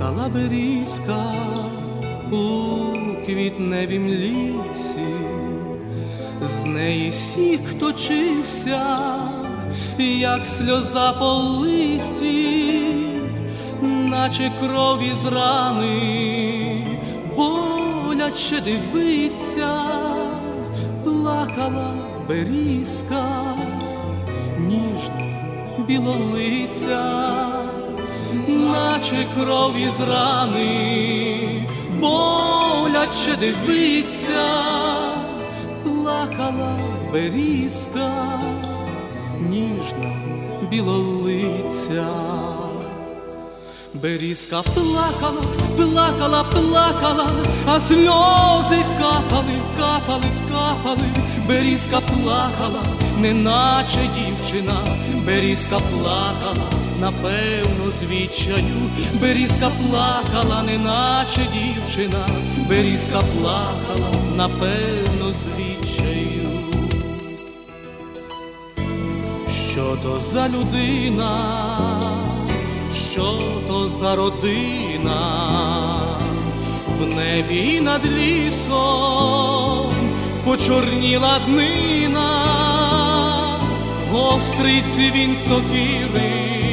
Плакала берізка у квітневім лісі, з неї сік точився, як сльоза по листі, наче крові з рани, боляче дивиться, плакала берізка, ніжно білолиця, наче крові з рани, боляче дивиться, плакала берізка, ніжна білолиця. Берізка плакала, плакала, плакала, а сльози капали, капали, капали, берізка плакала, неначе дівчина, берізка плакала, напевно, звідчаю, берізка плакала, неначе дівчина, берізка плакала, напевно, звідчаю. Що то за людина? що то за родина? В небі над лісом почорніла днина, гострий цвін сокири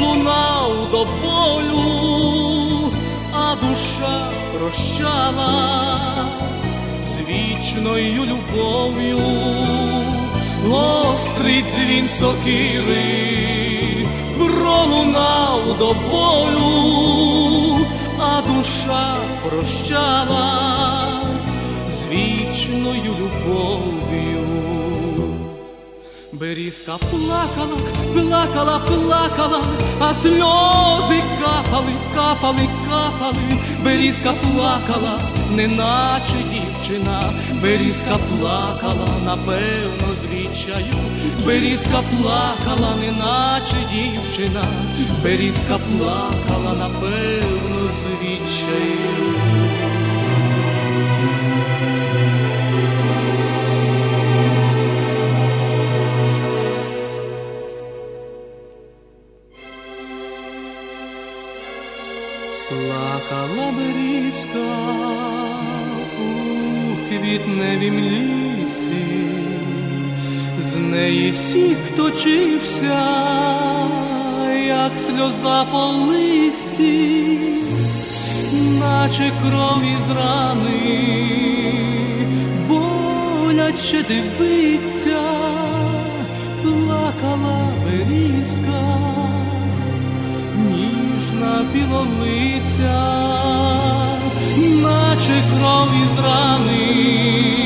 пролунав до болю, а душа прощалась з вічною любов'ю, гострий дзвін сокири пролунав до болю, а душа прощалась з вічною любов'ю. Берізка плакала, плакала, плакала, а сльози капали, капали, капали, берізка плакала, неначе дівчина, берізка плакала, напевно, звідчаю, берізка плакала, неначе дівчина, берізка плакала, напевно, звідчаю. Плакала берізка у квітневім лісі, з неї сік точився, як сльоза по листі, наче крові з рани, боляче дивиться, плакала берізка білолиця, наче кров із рани,